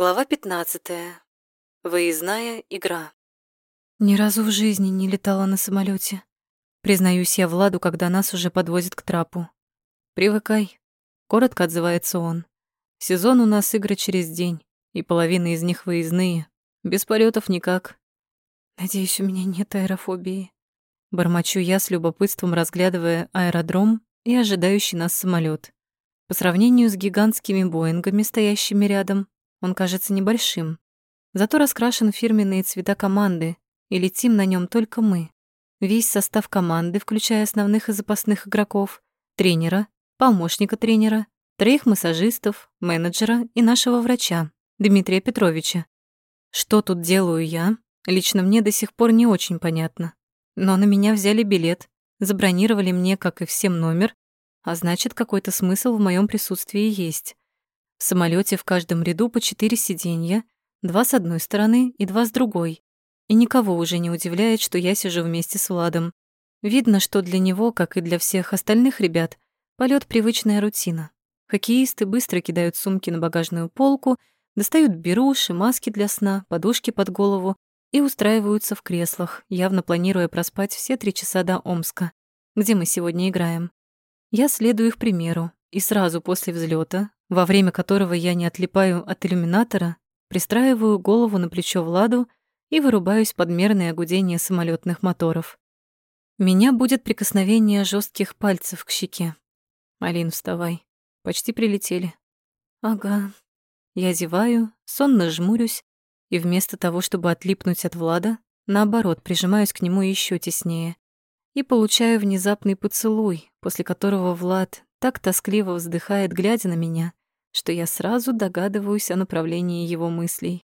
Глава 15. Выездная игра. Ни разу в жизни не летала на самолете. Признаюсь я Владу, когда нас уже подвозят к трапу. «Привыкай», — коротко отзывается он. «Сезон у нас игры через день, и половина из них выездные. Без полетов никак». «Надеюсь, у меня нет аэрофобии». Бормочу я с любопытством, разглядывая аэродром и ожидающий нас самолет. По сравнению с гигантскими Боингами, стоящими рядом, он кажется небольшим. Зато раскрашен фирменные цвета команды, и летим на нем только мы. Весь состав команды, включая основных и запасных игроков, тренера, помощника тренера, троих массажистов, менеджера и нашего врача, Дмитрия Петровича. Что тут делаю я, лично мне до сих пор не очень понятно. Но на меня взяли билет, забронировали мне, как и всем, номер, а значит, какой-то смысл в моем присутствии есть. В самолете в каждом ряду по четыре сиденья, два с одной стороны и два с другой. И никого уже не удивляет, что я сижу вместе с Владом. Видно, что для него, как и для всех остальных ребят, полет привычная рутина. Хоккеисты быстро кидают сумки на багажную полку, достают беруши, маски для сна, подушки под голову и устраиваются в креслах, явно планируя проспать все три часа до Омска, где мы сегодня играем. Я следую их примеру, и сразу после взлета во время которого я не отлипаю от иллюминатора, пристраиваю голову на плечо Владу и вырубаюсь под мерное гудение самолетных моторов. Меня будет прикосновение жестких пальцев к щеке. Алин, вставай. Почти прилетели. Ага. Я зеваю, сонно жмурюсь, и вместо того, чтобы отлипнуть от Влада, наоборот, прижимаюсь к нему еще теснее. И получаю внезапный поцелуй, после которого Влад так тоскливо вздыхает, глядя на меня, что я сразу догадываюсь о направлении его мыслей.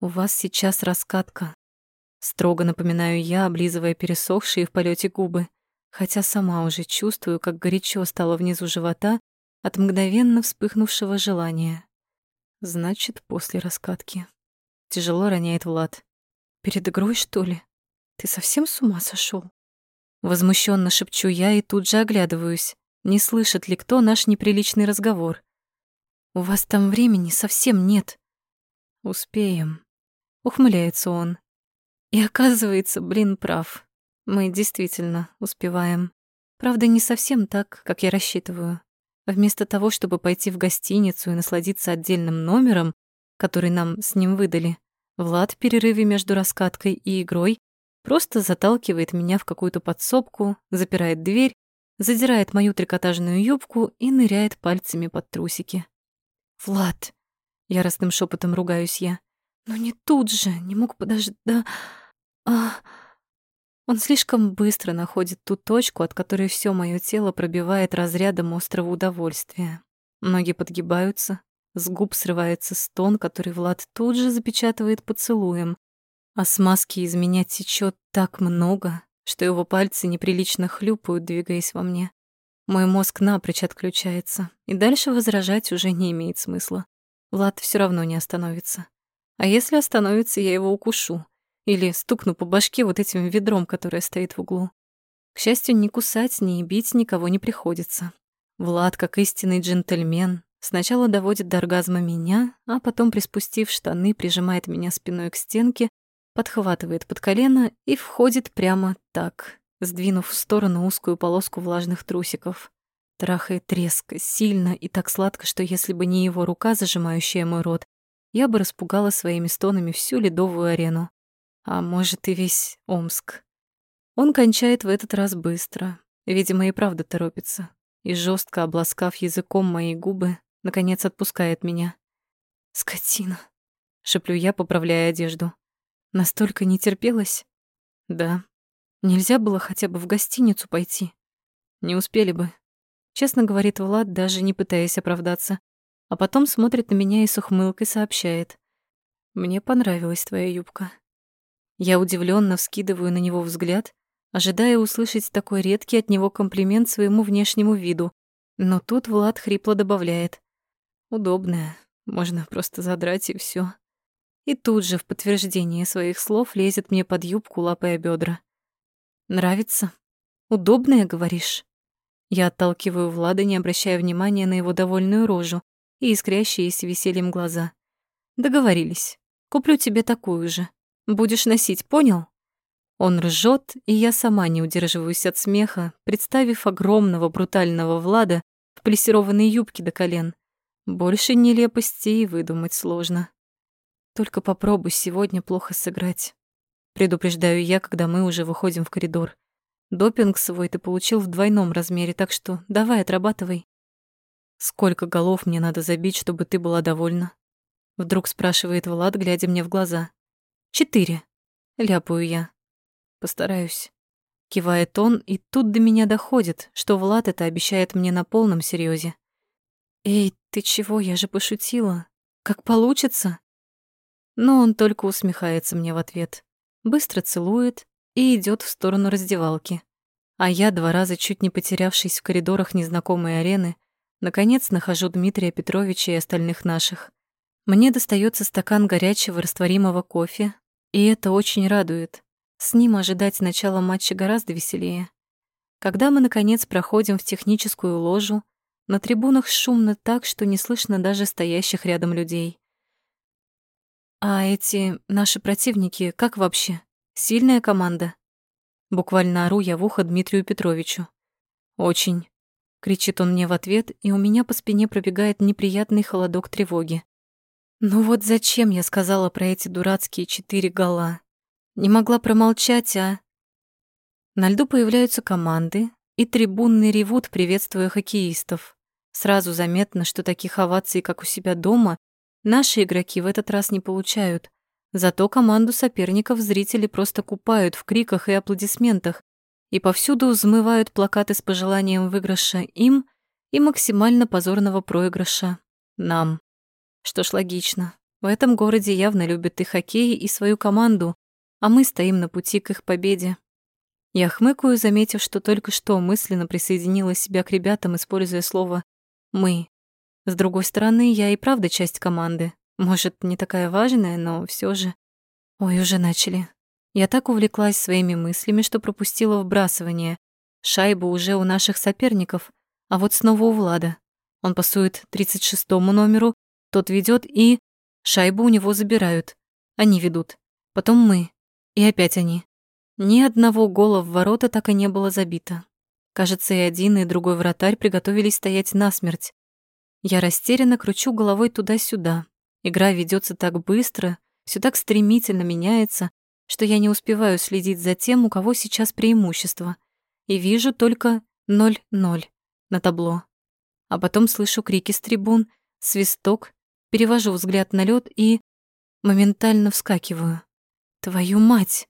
«У вас сейчас раскатка», — строго напоминаю я, облизывая пересохшие в полете губы, хотя сама уже чувствую, как горячо стало внизу живота от мгновенно вспыхнувшего желания. Значит, после раскатки. Тяжело роняет Влад. «Перед игрой, что ли? Ты совсем с ума сошел? Возмущенно шепчу я и тут же оглядываюсь, не слышит ли кто наш неприличный разговор. У вас там времени совсем нет. Успеем. Ухмыляется он. И оказывается, блин, прав. Мы действительно успеваем. Правда, не совсем так, как я рассчитываю. Вместо того, чтобы пойти в гостиницу и насладиться отдельным номером, который нам с ним выдали, Влад в перерыве между раскаткой и игрой просто заталкивает меня в какую-то подсобку, запирает дверь, задирает мою трикотажную юбку и ныряет пальцами под трусики. «Влад!» — яростным шепотом ругаюсь я. «Ну не тут же, не мог подождать... Да... А...» Он слишком быстро находит ту точку, от которой все мое тело пробивает разрядом острого удовольствия. Ноги подгибаются, с губ срывается стон, который Влад тут же запечатывает поцелуем, а смазки из меня течет так много, что его пальцы неприлично хлюпают, двигаясь во мне. Мой мозг напрочь отключается, и дальше возражать уже не имеет смысла. Влад все равно не остановится. А если остановится, я его укушу. Или стукну по башке вот этим ведром, которое стоит в углу. К счастью, ни кусать, ни бить никого не приходится. Влад, как истинный джентльмен, сначала доводит до оргазма меня, а потом, приспустив штаны, прижимает меня спиной к стенке, подхватывает под колено и входит прямо так, сдвинув в сторону узкую полоску влажных трусиков. Трахает резко, сильно и так сладко, что если бы не его рука, зажимающая мой рот, я бы распугала своими стонами всю ледовую арену. А может, и весь Омск. Он кончает в этот раз быстро, видимо, и правда торопится, и жестко обласкав языком мои губы, наконец отпускает меня. «Скотина!» — шеплю я, поправляя одежду. «Настолько не терпелась?» «Да», Нельзя было хотя бы в гостиницу пойти. Не успели бы. Честно говорит Влад, даже не пытаясь оправдаться. А потом смотрит на меня и с ухмылкой сообщает. «Мне понравилась твоя юбка». Я удивленно вскидываю на него взгляд, ожидая услышать такой редкий от него комплимент своему внешнему виду. Но тут Влад хрипло добавляет. «Удобная. Можно просто задрать и все. И тут же в подтверждение своих слов лезет мне под юбку, лапая бедра. Нравится? Удобное, говоришь? Я отталкиваю Влада, не обращая внимания на его довольную рожу и искрящиеся весельем глаза. Договорились. Куплю тебе такую же. Будешь носить, понял? Он ржет, и я сама не удерживаюсь от смеха, представив огромного брутального Влада в плессированной юбке до колен. Больше нелепостей выдумать сложно. Только попробуй сегодня плохо сыграть. Предупреждаю я, когда мы уже выходим в коридор. Допинг свой ты получил в двойном размере, так что давай отрабатывай. Сколько голов мне надо забить, чтобы ты была довольна? Вдруг спрашивает Влад, глядя мне в глаза. Четыре. Ляпаю я. Постараюсь. Кивает он, и тут до меня доходит, что Влад это обещает мне на полном серьезе. «Эй, ты чего? Я же пошутила. Как получится?» Но он только усмехается мне в ответ быстро целует и идет в сторону раздевалки. А я, два раза чуть не потерявшись в коридорах незнакомой арены, наконец нахожу Дмитрия Петровича и остальных наших. Мне достается стакан горячего растворимого кофе, и это очень радует. С ним ожидать начала матча гораздо веселее. Когда мы, наконец, проходим в техническую ложу, на трибунах шумно так, что не слышно даже стоящих рядом людей. А эти наши противники, как вообще? Сильная команда? Буквально ору я в ухо Дмитрию Петровичу. Очень. Кричит он мне в ответ, и у меня по спине пробегает неприятный холодок тревоги. Ну вот зачем я сказала про эти дурацкие четыре гола? Не могла промолчать, а... На льду появляются команды, и трибунные ревут, приветствуя хоккеистов. Сразу заметно, что таких оваций, как у себя дома, Наши игроки в этот раз не получают. Зато команду соперников зрители просто купают в криках и аплодисментах и повсюду взмывают плакаты с пожеланием выигрыша им и максимально позорного проигрыша нам. Что ж, логично. В этом городе явно любят и хоккей, и свою команду, а мы стоим на пути к их победе. Я хмыкаю, заметив, что только что мысленно присоединила себя к ребятам, используя слово «мы». С другой стороны, я и правда часть команды. Может, не такая важная, но все же... Ой, уже начали. Я так увлеклась своими мыслями, что пропустила вбрасывание. Шайба уже у наших соперников, а вот снова у Влада. Он пасует 36-му номеру, тот ведет и... Шайбу у него забирают. Они ведут. Потом мы. И опять они. Ни одного гола в ворота так и не было забито. Кажется, и один, и другой вратарь приготовились стоять насмерть. Я растерянно кручу головой туда-сюда. Игра ведется так быстро, все так стремительно меняется, что я не успеваю следить за тем, у кого сейчас преимущество. И вижу только 0-0 на табло. А потом слышу крики с трибун, свисток, перевожу взгляд на лед и моментально вскакиваю. Твою мать!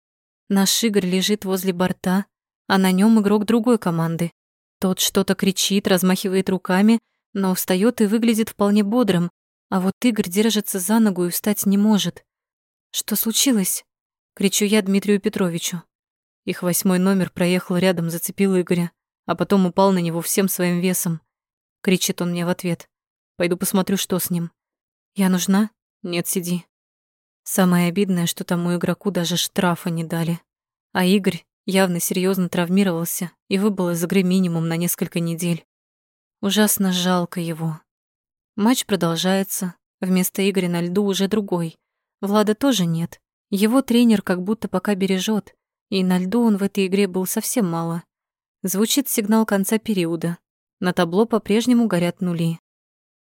Наш Игорь лежит возле борта, а на нем игрок другой команды. Тот что-то кричит, размахивает руками, но встает и выглядит вполне бодрым, а вот Игорь держится за ногу и встать не может. «Что случилось?» — кричу я Дмитрию Петровичу. Их восьмой номер проехал рядом, зацепил Игоря, а потом упал на него всем своим весом. Кричит он мне в ответ. «Пойду посмотрю, что с ним». «Я нужна?» «Нет, сиди». Самое обидное, что тому игроку даже штрафа не дали. А Игорь явно серьезно травмировался и выбыл из игры минимум на несколько недель. Ужасно жалко его. Матч продолжается. Вместо Игоря на льду уже другой. Влада тоже нет. Его тренер как будто пока бережет, и на льду он в этой игре был совсем мало. Звучит сигнал конца периода. На табло по-прежнему горят нули.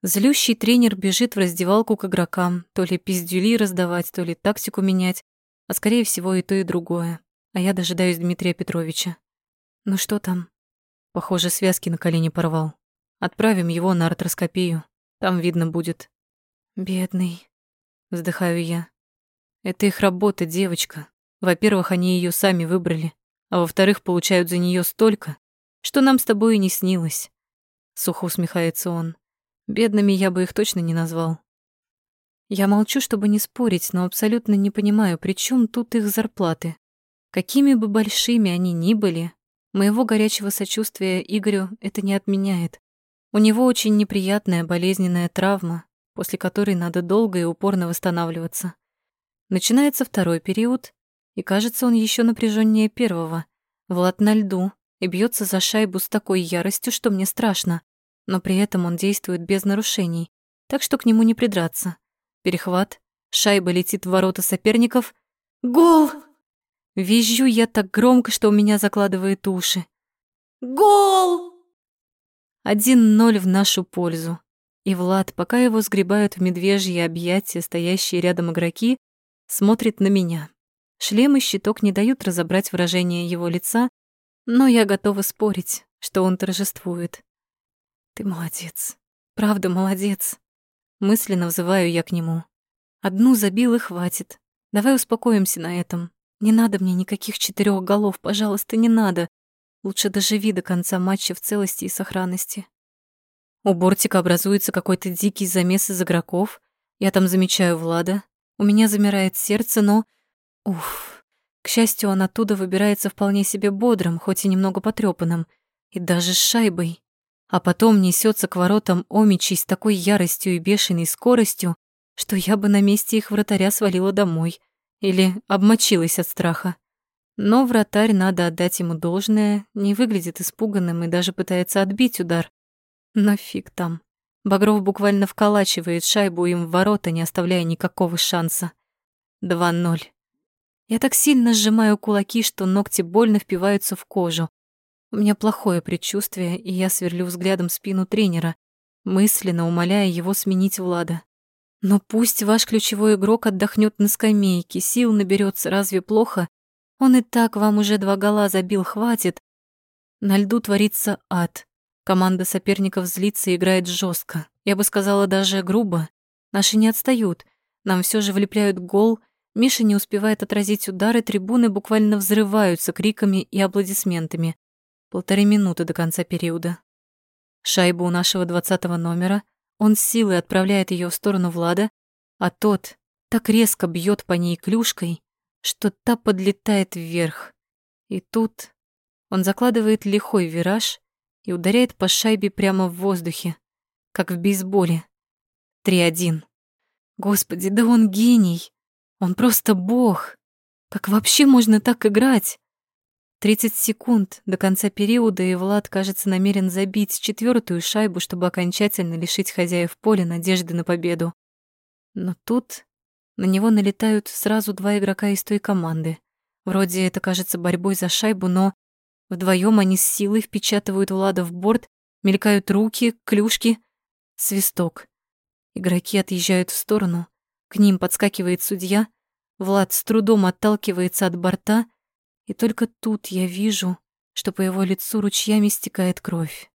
Злющий тренер бежит в раздевалку к игрокам, то ли пиздюли раздавать, то ли тактику менять, а скорее всего и то, и другое. А я дожидаюсь Дмитрия Петровича. Ну что там? Похоже, связки на колени порвал. Отправим его на артроскопию. Там видно будет. Бедный, вздыхаю я. Это их работа, девочка. Во-первых, они ее сами выбрали, а во-вторых, получают за нее столько, что нам с тобой и не снилось. Сухо усмехается он. Бедными я бы их точно не назвал. Я молчу, чтобы не спорить, но абсолютно не понимаю, при чем тут их зарплаты. Какими бы большими они ни были, моего горячего сочувствия Игорю это не отменяет. У него очень неприятная болезненная травма, после которой надо долго и упорно восстанавливаться. Начинается второй период, и кажется, он еще напряженнее первого. Влад на льду и бьется за шайбу с такой яростью, что мне страшно, но при этом он действует без нарушений, так что к нему не придраться. Перехват, Шайба летит в ворота соперников. Гол! Визжу я так громко, что у меня закладывает уши. Гол! 1-0 в нашу пользу. И Влад, пока его сгребают в медвежьи объятия стоящие рядом игроки, смотрит на меня. Шлем и щиток не дают разобрать выражение его лица, но я готова спорить, что он торжествует. «Ты молодец. Правда, молодец». Мысленно взываю я к нему. «Одну забил и хватит. Давай успокоимся на этом. Не надо мне никаких четырех голов, пожалуйста, не надо. Лучше доживи до конца матча в целости и сохранности». У бортика образуется какой-то дикий замес из игроков. Я там замечаю Влада. У меня замирает сердце, но... Уф. К счастью, он оттуда выбирается вполне себе бодрым, хоть и немного потрёпанным. И даже с шайбой. А потом несется к воротам Омичей с такой яростью и бешеной скоростью, что я бы на месте их вратаря свалила домой. Или обмочилась от страха. Но вратарь, надо отдать ему должное, не выглядит испуганным и даже пытается отбить удар. Но фиг там. Багров буквально вколачивает шайбу им в ворота, не оставляя никакого шанса. 2-0. Я так сильно сжимаю кулаки, что ногти больно впиваются в кожу. У меня плохое предчувствие, и я сверлю взглядом спину тренера, мысленно умоляя его сменить Влада. Но пусть ваш ключевой игрок отдохнет на скамейке, сил наберется, разве плохо? Он и так вам уже два гола забил, хватит. На льду творится ад. Команда соперников злится и играет жестко. Я бы сказала, даже грубо. Наши не отстают. Нам все же влепляют гол. Миша не успевает отразить удары, трибуны буквально взрываются криками и аплодисментами. Полторы минуты до конца периода. Шайбу у нашего двадцатого номера. Он силой отправляет ее в сторону Влада, а тот так резко бьет по ней клюшкой, что та подлетает вверх. И тут он закладывает лихой вираж и ударяет по шайбе прямо в воздухе, как в бейсболе. 3-1. Господи, да он гений. Он просто бог. Как вообще можно так играть? 30 секунд до конца периода, и Влад, кажется, намерен забить четвертую шайбу, чтобы окончательно лишить хозяев поля надежды на победу. Но тут на него налетают сразу два игрока из той команды. Вроде это кажется борьбой за шайбу, но Вдвоем они с силой впечатывают Влада в борт, мелькают руки, клюшки, свисток. Игроки отъезжают в сторону, к ним подскакивает судья, Влад с трудом отталкивается от борта, и только тут я вижу, что по его лицу ручьями стекает кровь.